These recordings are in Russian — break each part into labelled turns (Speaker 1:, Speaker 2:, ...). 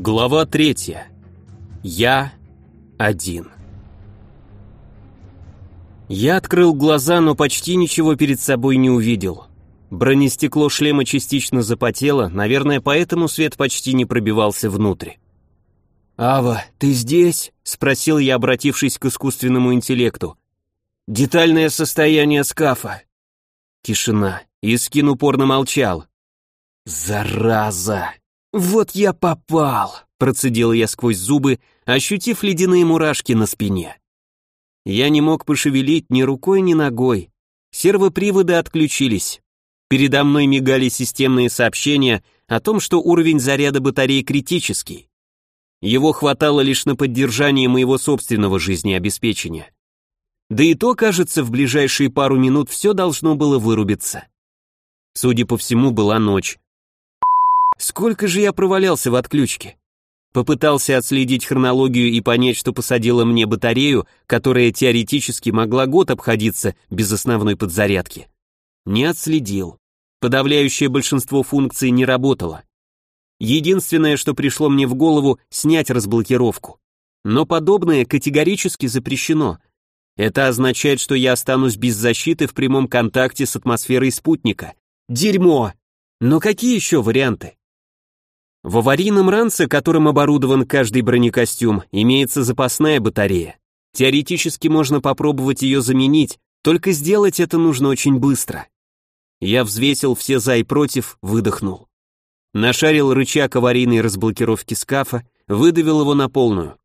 Speaker 1: Глава третья. Я один. Я открыл глаза, но почти ничего перед собой не увидел. Бронестекло шлема частично запотело, наверное, поэтому свет почти не пробивался внутрь. «Ава, ты здесь?» — спросил я, обратившись к искусственному интеллекту. «Детальное состояние скафа». Тишина. Искин упорно молчал. «Зараза!» «Вот я попал!» — процедил я сквозь зубы, ощутив ледяные мурашки на спине. Я не мог пошевелить ни рукой, ни ногой. Сервоприводы отключились. Передо мной мигали системные сообщения о том, что уровень заряда батареи критический. Его хватало лишь на поддержание моего собственного жизнеобеспечения. Да и то, кажется, в ближайшие пару минут все должно было вырубиться. Судя по всему, была ночь. Сколько же я провалялся в отключке? Попытался отследить хронологию и понять, что посадила мне батарею, которая теоретически могла год обходиться без основной подзарядки. Не отследил. Подавляющее большинство функций не работало. Единственное, что пришло мне в голову, снять разблокировку. Но подобное категорически запрещено. Это означает, что я останусь без защиты в прямом контакте с атмосферой спутника. Дерьмо! Но какие еще варианты? В аварийном ранце, которым оборудован каждый бронекостюм, имеется запасная батарея. Теоретически можно попробовать ее заменить, только сделать это нужно очень быстро. Я взвесил все за и против, выдохнул. Нашарил рычаг аварийной разблокировки скафа, выдавил его на полную.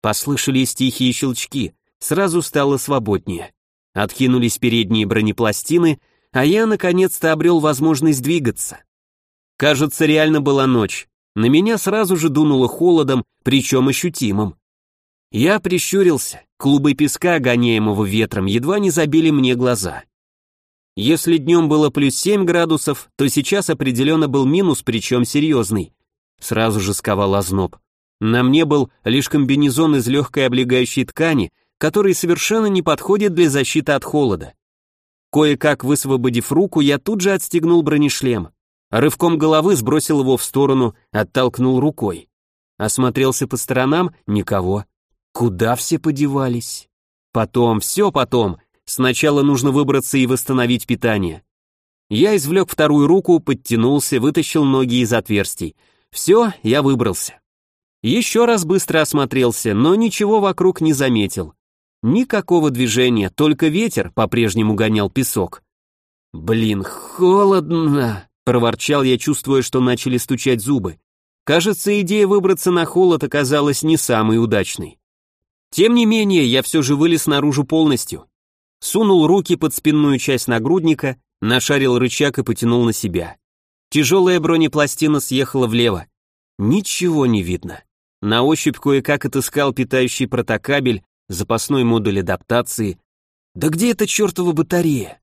Speaker 1: Послышались тихие щелчки, сразу стало свободнее. Откинулись передние бронепластины, а я наконец-то обрел возможность двигаться. Кажется, реально была ночь. На меня сразу же дунуло холодом, причем ощутимым. Я прищурился, клубы песка, гоняемого ветром, едва не забили мне глаза. Если днем было плюс 7 градусов, то сейчас определенно был минус, причем серьезный. Сразу же сковал озноб. На мне был лишь комбинезон из легкой облегающей ткани, который совершенно не подходит для защиты от холода. Кое-как высвободив руку, я тут же отстегнул бронешлем. Рывком головы сбросил его в сторону, оттолкнул рукой. Осмотрелся по сторонам, никого. Куда все подевались? Потом, все потом. Сначала нужно выбраться и восстановить питание. Я извлек вторую руку, подтянулся, вытащил ноги из отверстий. Все, я выбрался. Еще раз быстро осмотрелся, но ничего вокруг не заметил. Никакого движения, только ветер по-прежнему гонял песок. Блин, холодно. Проворчал я, чувствуя, что начали стучать зубы. Кажется, идея выбраться на холод оказалась не самой удачной. Тем не менее, я все же вылез наружу полностью. Сунул руки под спинную часть нагрудника, нашарил рычаг и потянул на себя. Тяжелая бронепластина съехала влево. Ничего не видно. На ощупь кое-как отыскал питающий протокабель, запасной модуль адаптации. Да где эта чертова батарея?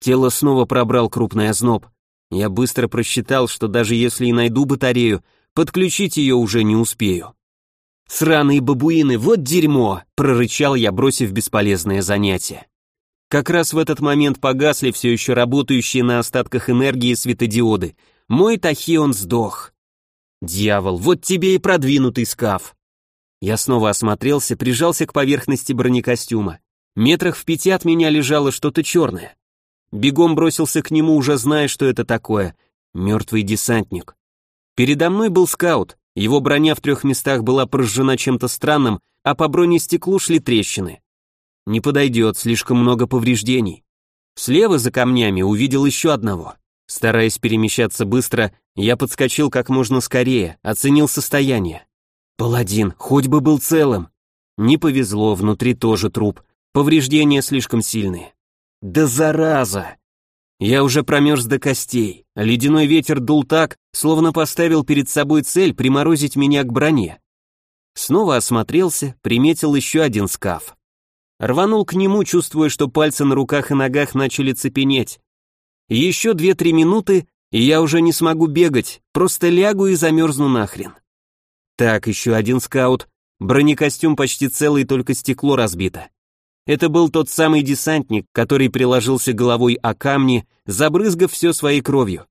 Speaker 1: Тело снова пробрал крупный озноб. Я быстро просчитал, что даже если и найду батарею, подключить ее уже не успею. «Сраные бабуины, вот дерьмо!» — прорычал я, бросив бесполезное занятие. Как раз в этот момент погасли все еще работающие на остатках энергии светодиоды. Мой тахион сдох. «Дьявол, вот тебе и продвинутый скаф!» Я снова осмотрелся, прижался к поверхности бронекостюма. Метрах в пяти от меня лежало что-то черное. Бегом бросился к нему, уже зная, что это такое. Мертвый десантник. Передо мной был скаут. Его броня в трех местах была прожжена чем-то странным, а по бронестеклу шли трещины. Не подойдет, слишком много повреждений. Слева за камнями увидел еще одного. Стараясь перемещаться быстро, я подскочил как можно скорее, оценил состояние. Паладин, хоть бы был целым. Не повезло, внутри тоже труп. Повреждения слишком сильные. Да зараза! Я уже промерз до костей, ледяной ветер дул так, словно поставил перед собой цель приморозить меня к броне. Снова осмотрелся, приметил еще один скаф. Рванул к нему, чувствуя, что пальцы на руках и ногах начали цепенеть. Еще две-три минуты, и я уже не смогу бегать, просто лягу и замерзну нахрен. Так, еще один скаут. Бронекостюм почти целый, только стекло разбито. Это был тот самый десантник, который приложился головой о камни, забрызгав все своей кровью.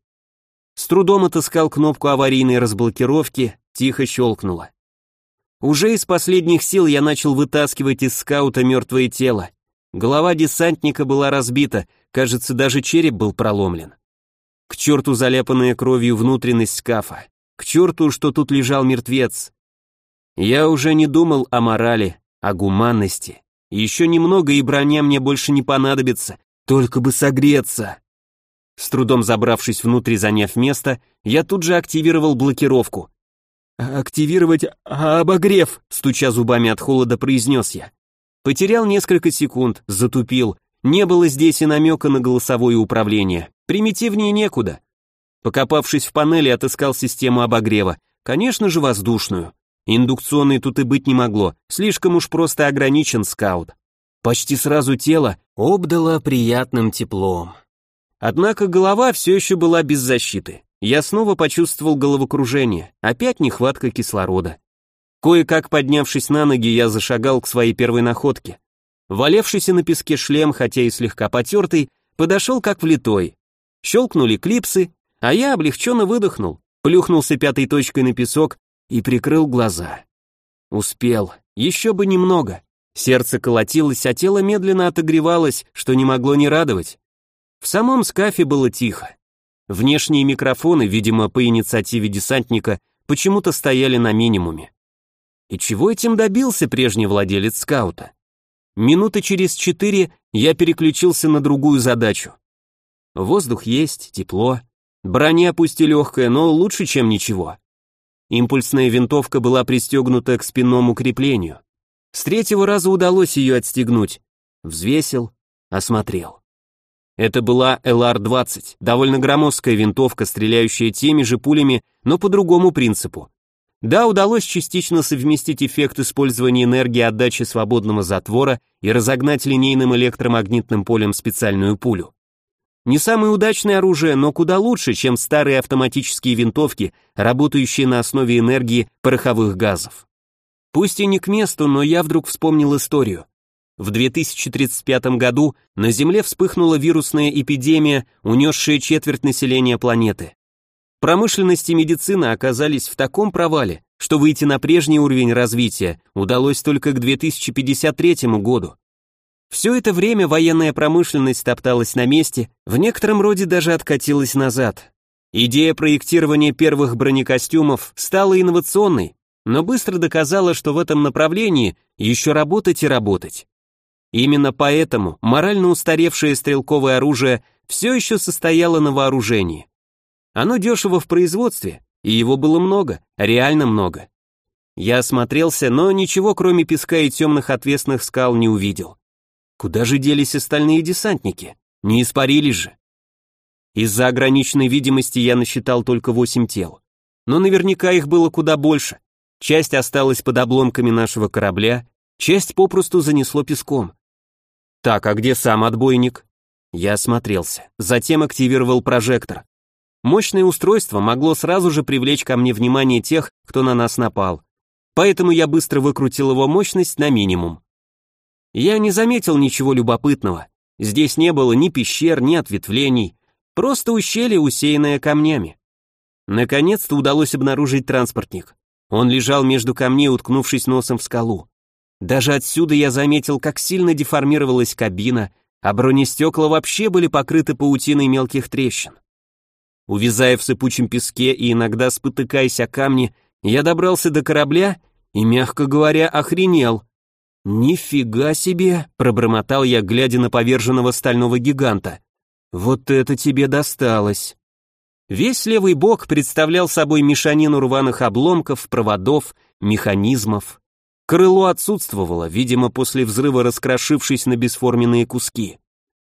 Speaker 1: С трудом отыскал кнопку аварийной разблокировки, тихо щелкнуло. Уже из последних сил я начал вытаскивать из скаута мертвое тело. Голова десантника была разбита, кажется, даже череп был проломлен. К черту заляпанная кровью внутренность скафа. К черту, что тут лежал мертвец. Я уже не думал о морали, о гуманности. Еще немного, и броня мне больше не понадобится, только бы согреться. С трудом забравшись внутрь, заняв место, я тут же активировал блокировку. «Активировать обогрев», стуча зубами от холода, произнес я. Потерял несколько секунд, затупил. Не было здесь и намека на голосовое управление. Примитивнее некуда. Покопавшись в панели, отыскал систему обогрева. Конечно же, воздушную. Индукционной тут и быть не могло, слишком уж просто ограничен скаут. Почти сразу тело обдало приятным теплом. Однако голова все еще была без защиты. Я снова почувствовал головокружение, опять нехватка кислорода. Кое-как поднявшись на ноги, я зашагал к своей первой находке. Валевшийся на песке шлем, хотя и слегка потертый, подошел как влитой. Щелкнули клипсы, а я облегченно выдохнул, плюхнулся пятой точкой на песок и прикрыл глаза. Успел, еще бы немного. Сердце колотилось, а тело медленно отогревалось, что не могло не радовать. В самом скафе было тихо. Внешние микрофоны, видимо, по инициативе десантника, почему-то стояли на минимуме. И чего этим добился прежний владелец скаута? Минуты через четыре я переключился на другую задачу. Воздух есть, тепло. Броня пусть и легкая, но лучше, чем ничего. Импульсная винтовка была пристегнута к спинному креплению. С третьего раза удалось ее отстегнуть. Взвесил, осмотрел. Это была ЛР-20, довольно громоздкая винтовка, стреляющая теми же пулями, но по другому принципу. Да, удалось частично совместить эффект использования энергии отдачи свободного затвора и разогнать линейным электромагнитным полем специальную пулю. Не самое удачное оружие, но куда лучше, чем старые автоматические винтовки, работающие на основе энергии пороховых газов. Пусть и не к месту, но я вдруг вспомнил историю. В 2035 году на Земле вспыхнула вирусная эпидемия, унесшая четверть населения планеты. Промышленность и медицина оказались в таком провале, что выйти на прежний уровень развития удалось только к 2053 году. Все это время военная промышленность топталась на месте, в некотором роде даже откатилась назад. Идея проектирования первых бронекостюмов стала инновационной, но быстро доказала, что в этом направлении еще работать и работать. Именно поэтому морально устаревшее стрелковое оружие все еще состояло на вооружении. Оно дешево в производстве, и его было много, реально много. Я осмотрелся, но ничего кроме песка и темных отвесных скал не увидел. Куда же делись остальные десантники? Не испарились же. Из-за ограниченной видимости я насчитал только восемь тел. Но наверняка их было куда больше. Часть осталась под обломками нашего корабля, часть попросту занесло песком. Так, а где сам отбойник? Я осмотрелся, затем активировал прожектор. Мощное устройство могло сразу же привлечь ко мне внимание тех, кто на нас напал. Поэтому я быстро выкрутил его мощность на минимум. Я не заметил ничего любопытного. Здесь не было ни пещер, ни ответвлений, просто ущелье, усеянное камнями. Наконец-то удалось обнаружить транспортник. Он лежал между камней, уткнувшись носом в скалу. Даже отсюда я заметил, как сильно деформировалась кабина, а бронестекла вообще были покрыты паутиной мелких трещин. Увязая в сыпучем песке и иногда спотыкаясь о камни, я добрался до корабля и, мягко говоря, охренел. «Нифига себе!» — пробормотал я, глядя на поверженного стального гиганта. «Вот это тебе досталось!» Весь левый бок представлял собой мешанину рваных обломков, проводов, механизмов. Крыло отсутствовало, видимо, после взрыва раскрошившись на бесформенные куски.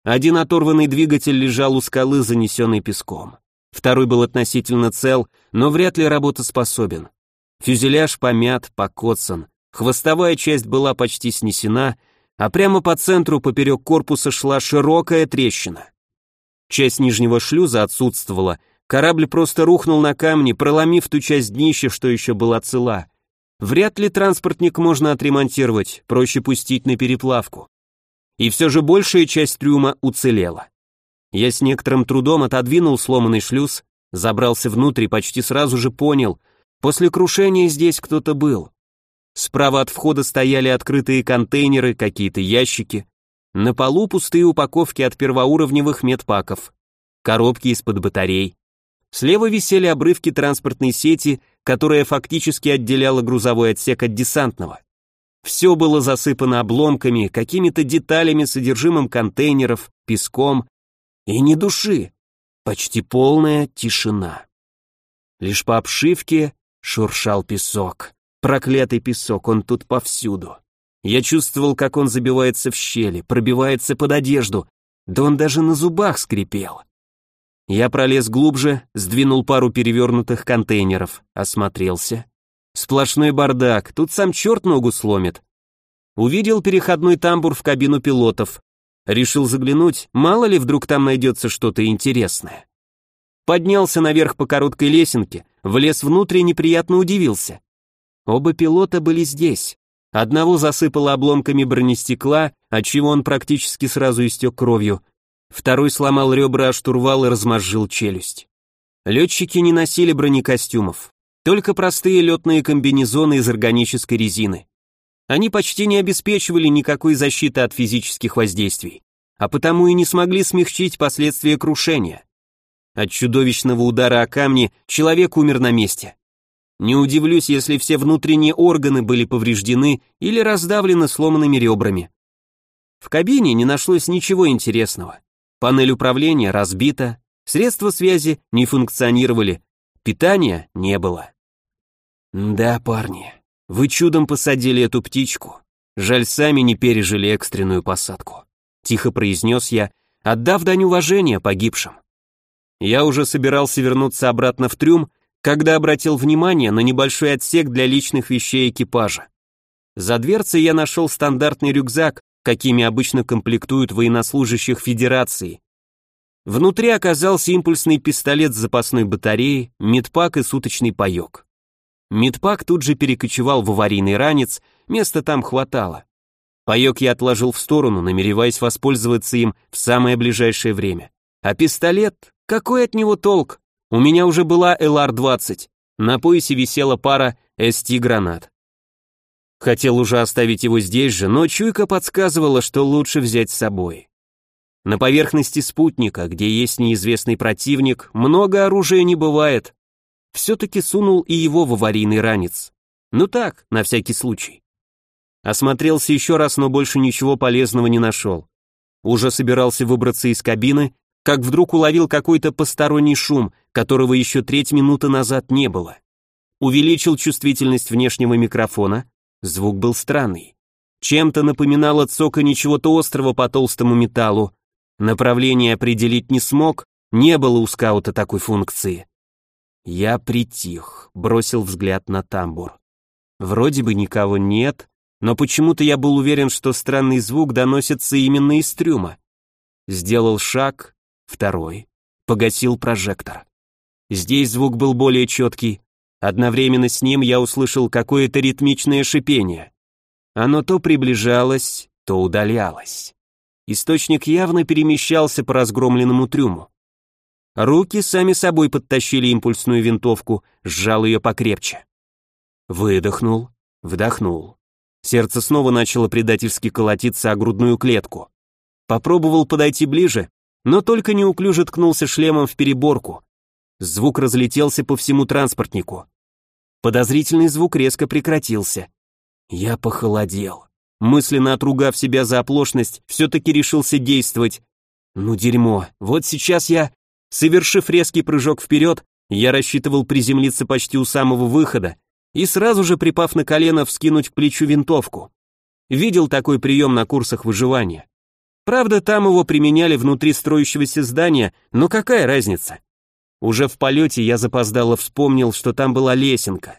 Speaker 1: Один оторванный двигатель лежал у скалы, занесенный песком. Второй был относительно цел, но вряд ли работоспособен. Фюзеляж помят, покоцан. Хвостовая часть была почти снесена, а прямо по центру поперек корпуса шла широкая трещина. Часть нижнего шлюза отсутствовала, корабль просто рухнул на камни, проломив ту часть днища, что еще была цела. Вряд ли транспортник можно отремонтировать, проще пустить на переплавку. И все же большая часть трюма уцелела. Я с некоторым трудом отодвинул сломанный шлюз, забрался внутрь и почти сразу же понял, После крушения здесь кто-то был. Справа от входа стояли открытые контейнеры, какие-то ящики. На полу пустые упаковки от первоуровневых медпаков. Коробки из-под батарей. Слева висели обрывки транспортной сети, которая фактически отделяла грузовой отсек от десантного. Все было засыпано обломками, какими-то деталями, содержимым контейнеров, песком. И ни души. Почти полная тишина. Лишь по обшивке шуршал песок. Проклятый песок, он тут повсюду. Я чувствовал, как он забивается в щели, пробивается под одежду, да он даже на зубах скрипел. Я пролез глубже, сдвинул пару перевернутых контейнеров, осмотрелся. Сплошной бардак, тут сам черт ногу сломит. Увидел переходной тамбур в кабину пилотов. Решил заглянуть, мало ли вдруг там найдется что-то интересное. Поднялся наверх по короткой лесенке, влез внутрь и неприятно удивился. Оба пилота были здесь. Одного засыпало обломками бронестекла, отчего он практически сразу истек кровью, Второй сломал ребра о штурвал и размозжил челюсть. Летчики не носили бронекостюмов, только простые летные комбинезоны из органической резины. Они почти не обеспечивали никакой защиты от физических воздействий, а потому и не смогли смягчить последствия крушения. От чудовищного удара о камни человек умер на месте. Не удивлюсь, если все внутренние органы были повреждены или раздавлены сломанными ребрами. В кабине не нашлось ничего интересного. Панель управления разбита, средства связи не функционировали, питания не было. Да, парни, вы чудом посадили эту птичку. Жаль, сами не пережили экстренную посадку. Тихо произнес я, отдав дань уважения погибшим. Я уже собирался вернуться обратно в трюм, когда обратил внимание на небольшой отсек для личных вещей экипажа. За дверцей я нашел стандартный рюкзак, какими обычно комплектуют военнослужащих Федерации. Внутри оказался импульсный пистолет с запасной батареей, медпак и суточный паёк. Медпак тут же перекочевал в аварийный ранец, места там хватало. Паёк я отложил в сторону, намереваясь воспользоваться им в самое ближайшее время. А пистолет? Какой от него толк? У меня уже была ЛР-20. На поясе висела пара СТ-гранат. Хотел уже оставить его здесь же, но чуйка подсказывала, что лучше взять с собой. На поверхности спутника, где есть неизвестный противник, много оружия не бывает. Все-таки сунул и его в аварийный ранец. Ну так, на всякий случай. Осмотрелся еще раз, но больше ничего полезного не нашел. Уже собирался выбраться из кабины, как вдруг уловил какой-то посторонний шум, которого еще треть минуты назад не было. Увеличил чувствительность внешнего микрофона, Звук был странный. Чем-то напоминало цоканье чего-то острого по толстому металлу. Направление определить не смог, не было у скаута такой функции. Я притих, бросил взгляд на тамбур. Вроде бы никого нет, но почему-то я был уверен, что странный звук доносится именно из трюма. Сделал шаг, второй, погасил прожектор. Здесь звук был более четкий, Одновременно с ним я услышал какое-то ритмичное шипение. Оно то приближалось, то удалялось. Источник явно перемещался по разгромленному трюму. Руки сами собой подтащили импульсную винтовку, сжал ее покрепче. Выдохнул, вдохнул. Сердце снова начало предательски колотиться о грудную клетку. Попробовал подойти ближе, но только неуклюже ткнулся шлемом в переборку, Звук разлетелся по всему транспортнику. Подозрительный звук резко прекратился. Я похолодел. Мысленно отругав себя за оплошность, все-таки решился действовать. Ну дерьмо, вот сейчас я... Совершив резкий прыжок вперед, я рассчитывал приземлиться почти у самого выхода и сразу же, припав на колено, вскинуть к плечу винтовку. Видел такой прием на курсах выживания. Правда, там его применяли внутри строящегося здания, но какая разница? Уже в полете я запоздало вспомнил, что там была лесенка.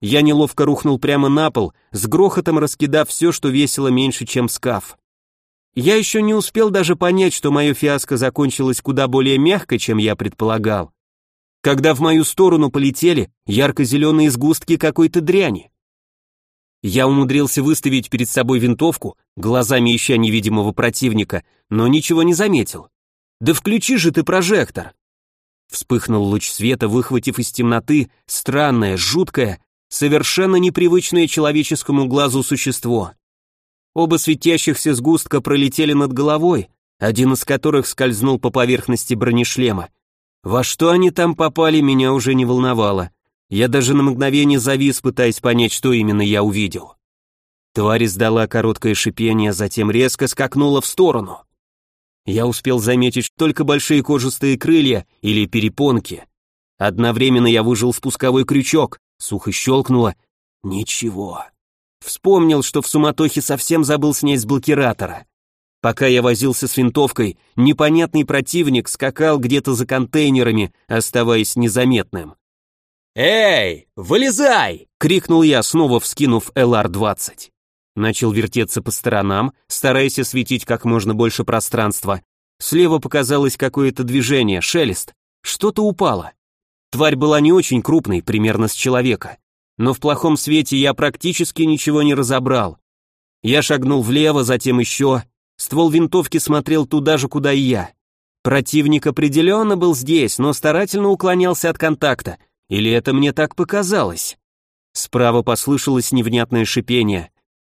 Speaker 1: Я неловко рухнул прямо на пол, с грохотом раскидав все, что весило меньше, чем скаф. Я еще не успел даже понять, что мое фиаско закончилось куда более мягко, чем я предполагал. Когда в мою сторону полетели ярко-зеленые сгустки какой-то дряни. Я умудрился выставить перед собой винтовку, глазами ища невидимого противника, но ничего не заметил. «Да включи же ты прожектор!» Вспыхнул луч света, выхватив из темноты странное, жуткое, совершенно непривычное человеческому глазу существо. Оба светящихся сгустка пролетели над головой, один из которых скользнул по поверхности бронешлема. Во что они там попали, меня уже не волновало. Я даже на мгновение завис, пытаясь понять, что именно я увидел. Тварь издала короткое шипение, затем резко скакнула в сторону. Я успел заметить только большие кожистые крылья или перепонки. Одновременно я выжил спусковой крючок, сухо щелкнуло. Ничего. Вспомнил, что в суматохе совсем забыл снять с блокиратора. Пока я возился с винтовкой, непонятный противник скакал где-то за контейнерами, оставаясь незаметным. «Эй, вылезай!» — крикнул я, снова вскинув ЛР-20. Начал вертеться по сторонам, стараясь осветить как можно больше пространства. Слева показалось какое-то движение, шелест. Что-то упало. Тварь была не очень крупной, примерно с человека. Но в плохом свете я практически ничего не разобрал. Я шагнул влево, затем еще. Ствол винтовки смотрел туда же, куда и я. Противник определенно был здесь, но старательно уклонялся от контакта. Или это мне так показалось? Справа послышалось невнятное шипение.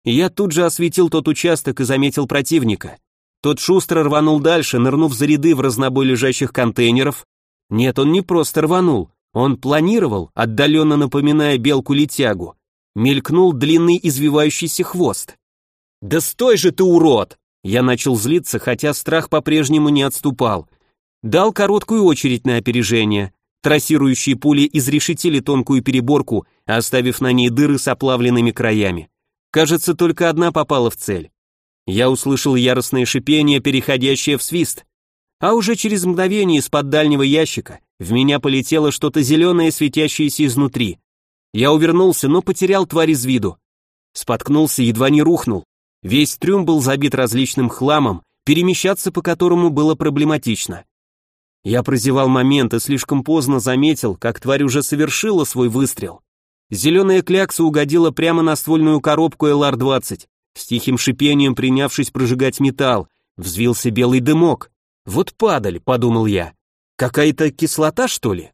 Speaker 1: Я тут же осветил тот участок и заметил противника. Тот шустро рванул дальше, нырнув за ряды в разнобой лежащих контейнеров. Нет, он не просто рванул, он планировал, отдаленно напоминая белку-летягу. Мелькнул длинный извивающийся хвост. «Да стой же ты, урод!» Я начал злиться, хотя страх по-прежнему не отступал. Дал короткую очередь на опережение. Трассирующие пули изрешетили тонкую переборку, оставив на ней дыры с оплавленными краями. Кажется, только одна попала в цель. Я услышал яростное шипение, переходящее в свист. А уже через мгновение из-под дальнего ящика в меня полетело что-то зеленое, светящееся изнутри. Я увернулся, но потерял тварь из виду. Споткнулся, едва не рухнул. Весь трюм был забит различным хламом, перемещаться по которому было проблематично. Я прозевал момент и слишком поздно заметил, как тварь уже совершила свой выстрел. Зеленая клякса угодила прямо на ствольную коробку ЛР-20, с тихим шипением принявшись прожигать металл, взвился белый дымок. «Вот падаль», — подумал я. «Какая-то кислота, что ли?»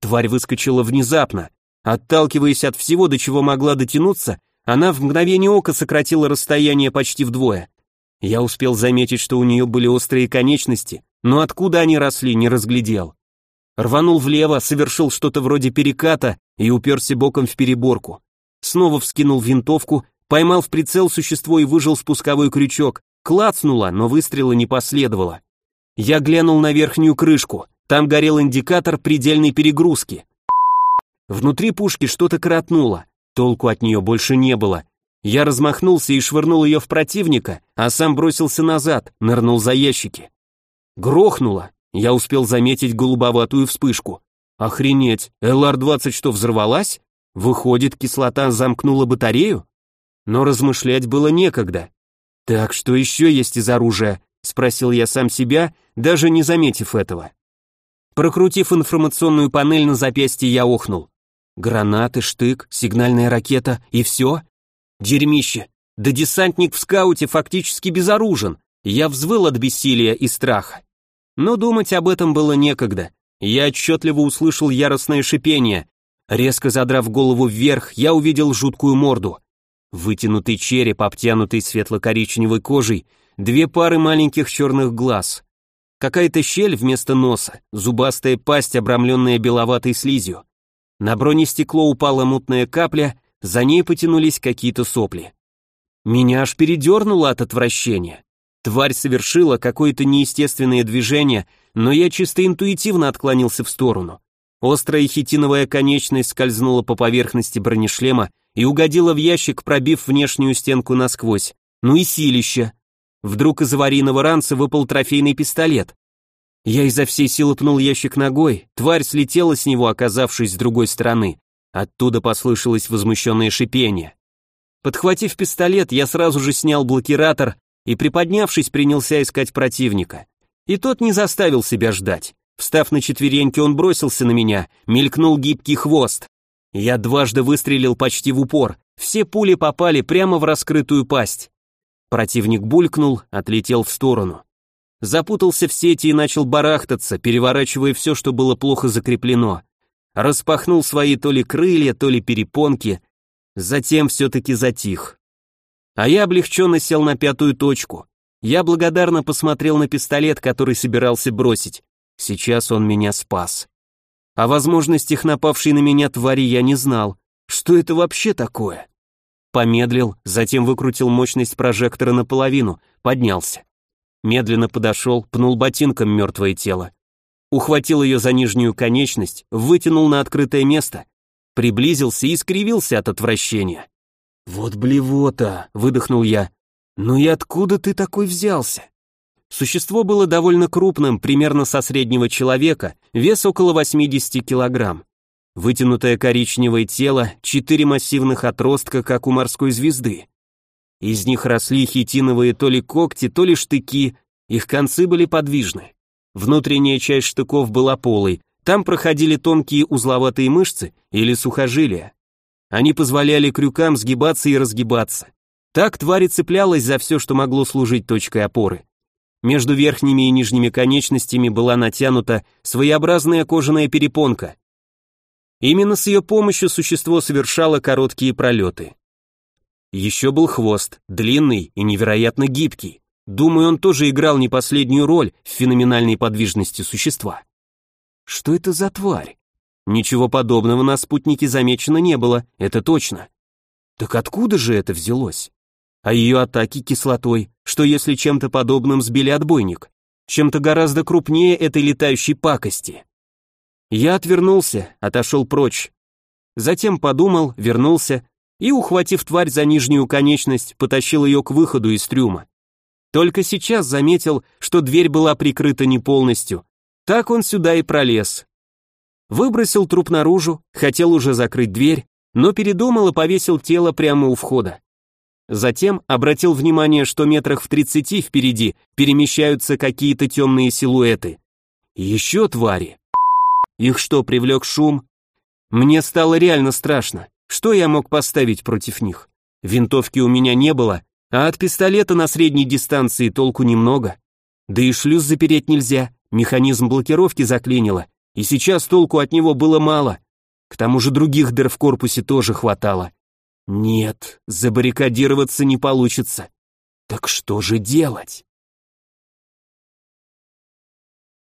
Speaker 1: Тварь выскочила внезапно. Отталкиваясь от всего, до чего могла дотянуться, она в мгновение ока сократила расстояние почти вдвое. Я успел заметить, что у нее были острые конечности, но откуда они росли, не разглядел рванул влево, совершил что-то вроде переката и уперся боком в переборку. Снова вскинул винтовку, поймал в прицел существо и выжил спусковой крючок. Клацнуло, но выстрела не последовало. Я глянул на верхнюю крышку. Там горел индикатор предельной перегрузки. Внутри пушки что-то коротнуло. Толку от нее больше не было. Я размахнулся и швырнул ее в противника, а сам бросился назад, нырнул за ящики. Грохнуло. Я успел заметить голубоватую вспышку. Охренеть, ЛР-20 что, взорвалась? Выходит, кислота замкнула батарею? Но размышлять было некогда. Так, что еще есть из оружия? Спросил я сам себя, даже не заметив этого. Прокрутив информационную панель на запястье, я охнул. Гранаты, штык, сигнальная ракета и все? Дерьмище. Да десантник в скауте фактически безоружен. Я взвыл от бессилия и страха. Но думать об этом было некогда. Я отчетливо услышал яростное шипение. Резко задрав голову вверх, я увидел жуткую морду. Вытянутый череп, обтянутый светло-коричневой кожей, две пары маленьких черных глаз. Какая-то щель вместо носа, зубастая пасть, обрамленная беловатой слизью. На бронестекло упала мутная капля, за ней потянулись какие-то сопли. Меня аж передернуло от отвращения. Тварь совершила какое-то неестественное движение, но я чисто интуитивно отклонился в сторону. Острая хитиновая конечность скользнула по поверхности бронешлема и угодила в ящик, пробив внешнюю стенку насквозь. Ну и силище. Вдруг из аварийного ранца выпал трофейный пистолет. Я изо всей силы пнул ящик ногой, тварь слетела с него, оказавшись с другой стороны. Оттуда послышалось возмущенное шипение. Подхватив пистолет, я сразу же снял блокиратор и, приподнявшись, принялся искать противника. И тот не заставил себя ждать. Встав на четвереньки, он бросился на меня, мелькнул гибкий хвост. Я дважды выстрелил почти в упор, все пули попали прямо в раскрытую пасть. Противник булькнул, отлетел в сторону. запутался в сети и начал барахтаться, переворачивая все, что было плохо закреплено. Распахнул свои то ли крылья, то ли перепонки, затем все-таки затих. А я облегченно сел на пятую точку. Я благодарно посмотрел на пистолет, который собирался бросить. Сейчас он меня спас. О возможностях напавшей на меня твари я не знал. Что это вообще такое? Помедлил, затем выкрутил мощность прожектора наполовину, поднялся. Медленно подошел, пнул ботинком мертвое тело. Ухватил ее за нижнюю конечность, вытянул на открытое место, приблизился и скривился от отвращения. «Вот блевота!» — выдохнул я. «Ну и откуда ты такой взялся?» Существо было довольно крупным, примерно со среднего человека, вес около 80 килограмм. Вытянутое коричневое тело, четыре массивных отростка, как у морской звезды. Из них росли хитиновые то ли когти, то ли штыки, их концы были подвижны. Внутренняя часть штыков была полой, там проходили тонкие узловатые мышцы или сухожилия. Они позволяли крюкам сгибаться и разгибаться. Так тварь цеплялась за все, что могло служить точкой опоры. Между верхними и нижними конечностями была натянута своеобразная кожаная перепонка. Именно с ее помощью существо совершало короткие пролеты. Еще был хвост, длинный и невероятно гибкий. Думаю, он тоже играл не последнюю роль в феноменальной подвижности существа. Что это за тварь? Ничего подобного на спутнике замечено не было, это точно. Так откуда же это взялось? А ее атаки кислотой, что если чем-то подобным сбили отбойник? Чем-то гораздо крупнее этой летающей пакости. Я отвернулся, отошел прочь. Затем подумал, вернулся и, ухватив тварь за нижнюю конечность, потащил ее к выходу из трюма. Только сейчас заметил, что дверь была прикрыта не полностью. Так он сюда и пролез. Выбросил труп наружу, хотел уже закрыть дверь, но передумал и повесил тело прямо у входа. Затем обратил внимание, что метрах в тридцати впереди перемещаются какие-то темные силуэты. Еще твари. Их что, привлек шум? Мне стало реально страшно. Что я мог поставить против них? Винтовки у меня не было, а от пистолета на средней дистанции толку немного. Да и шлюз запереть нельзя, механизм блокировки заклинило, и сейчас толку от него было мало. К тому же других дыр в корпусе тоже хватало. Нет, забаррикадироваться не получится. Так что же делать?